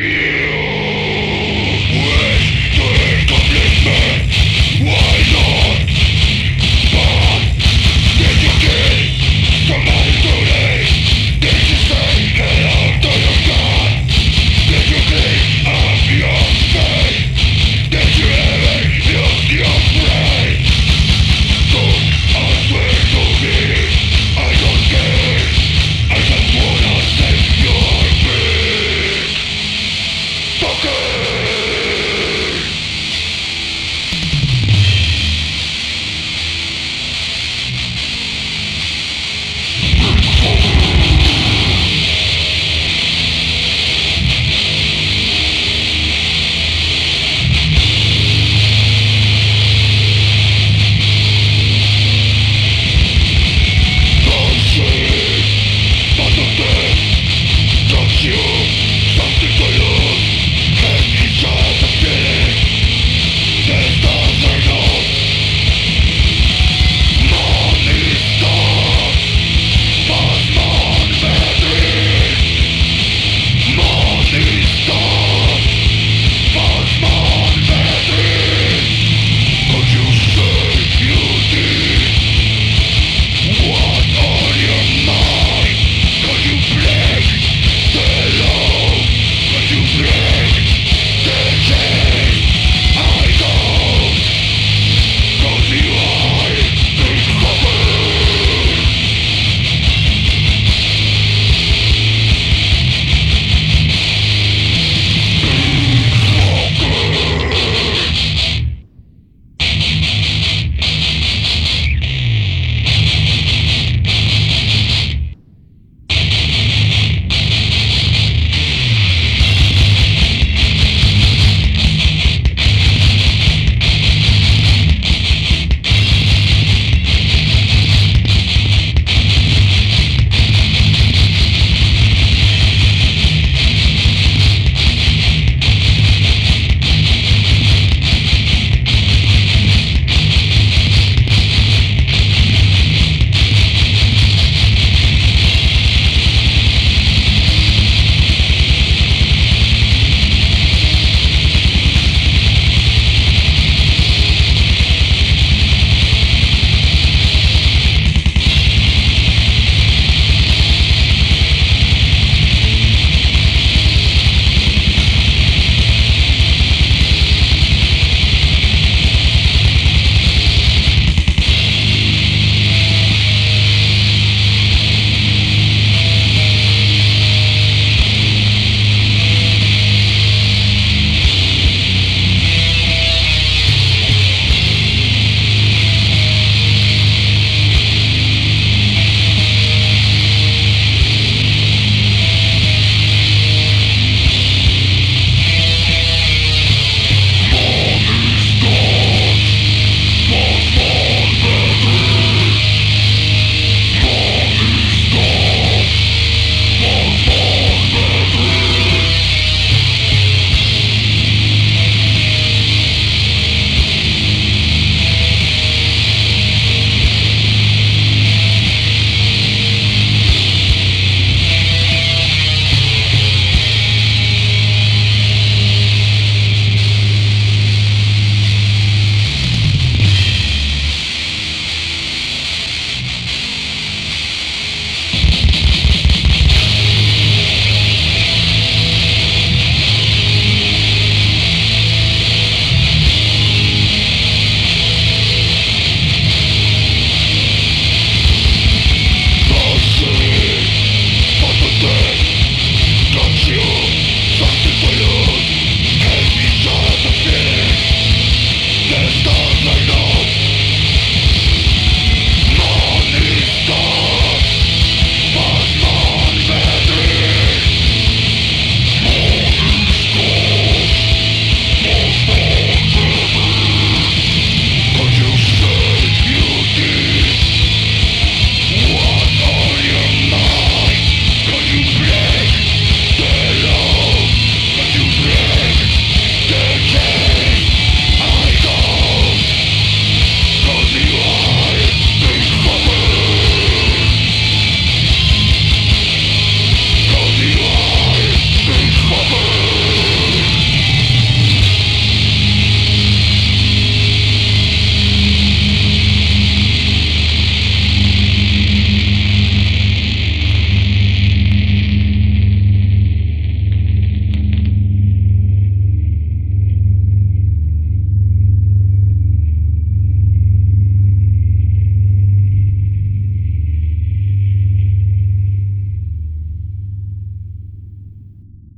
Yeah.